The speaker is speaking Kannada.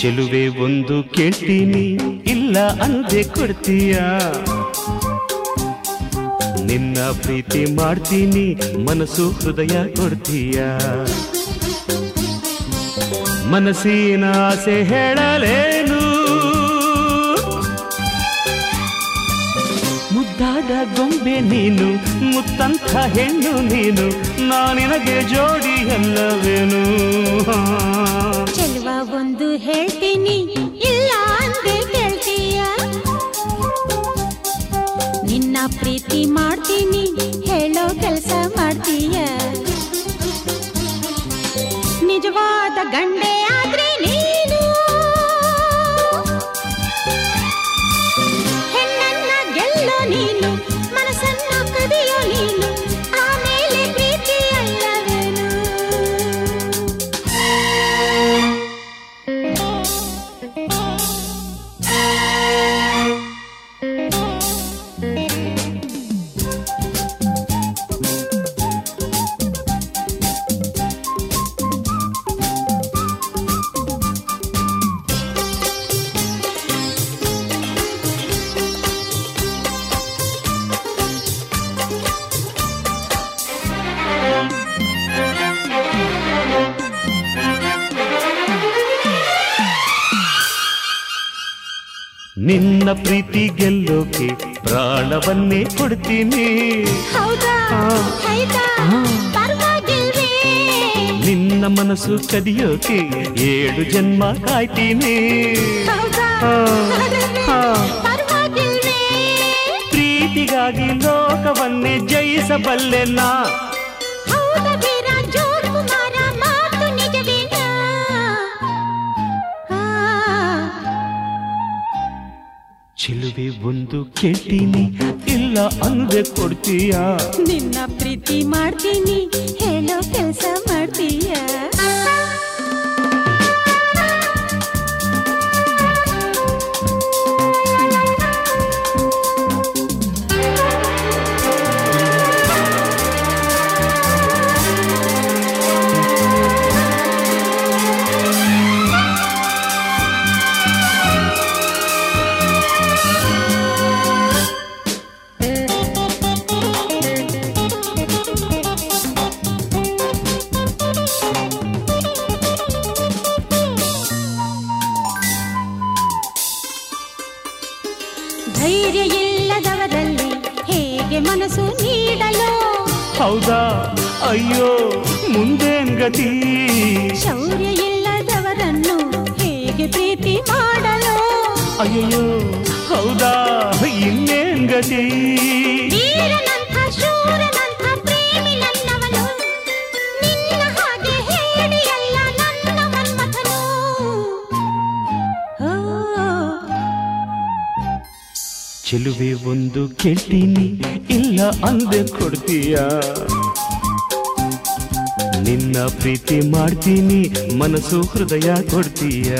ಚೆಲುವೆ ಒಂದು ಕೇಳ್ತೀನಿ ಇಲ್ಲ ಅಂದೆ ಕೊಡ್ತೀಯ? ನಿನ್ನ ಪ್ರೀತಿ ಮಾಡ್ತೀನಿ, ಮನಸ್ಸು ಹೃದಯ ಕೊಡ್ತೀಯ? ಮನಸ್ಸಿನ ಆಸೆ ಹೇಳಲೇನು? ಮುದ್ದಾದ ಗೊಂಬೆ ನೀನು, ಮುತ್ತಂಥ ಹೆಣ್ಣು ನೀನು, ನಾನಿನಗೆ ಜೋಡಿ ಅಲ್ಲವೇನು ಮಾಡ್ತೀನಿ ನಿನ್ನ ಪ್ರೀತಿ ಗೆಲ್ಲೋಕೆ ಪ್ರಾಣವನ್ನೇ ಕೊಡ್ತೀನಿ. ನಿನ್ನ ಮನಸ್ಸು ಕದಿಯೋಕೆ ಏಳು ಜನ್ಮ ಕಾಯ್ತೀನಿ. ಪ್ರೀತಿಗಾಗಿ ಲೋಕವನ್ನೇ ಜಯಿಸಬಲ್ಲೆ ನಾ ಚೆಲುವೆ ಒಂದು ಕೇಳ್ತೀನಿ ಇಲ್ಲ ಅಂದ್ರೆ ಕೊಡ್ತೀಯ? ನಿನ್ನ ಪ್ರೀತಿ ಮಾಡ್ತೀನಿ ಹೇಳೋ ಕೆಲಸ ಮಾಡ್ತೀಯ? ಧೈರ್ಯ ಇಲ್ಲದವರಲ್ಲಿ ಹೇಗೆ ಮನಸ್ಸು ನೀಡಲು? ಹೌದಾ? ಅಯ್ಯೋ ಮುಂದೇನ್ ಗತಿ? ಶೌರ್ಯ ಇಲ್ಲದವರನ್ನು ಹೇಗೆ ಪ್ರೀತಿ ಮಾಡಲು? ಅಯ್ಯೋ ಹೌದಾ? ಇನ್ನೇನ್ ಗತಿ? ಚೆಲುವೆ ಒಂದು ಕೇಳ್ತೀನಿ. ಇಲ್ಲ ಅಂದೆ ಕೊಡ್ತೀಯ? ನಿನ್ನ ಪ್ರೀತಿ ಮಾಡ್ತೀನಿ ಮನಸ್ಸು ಹೃದಯ ಕೊಡ್ತೀಯ?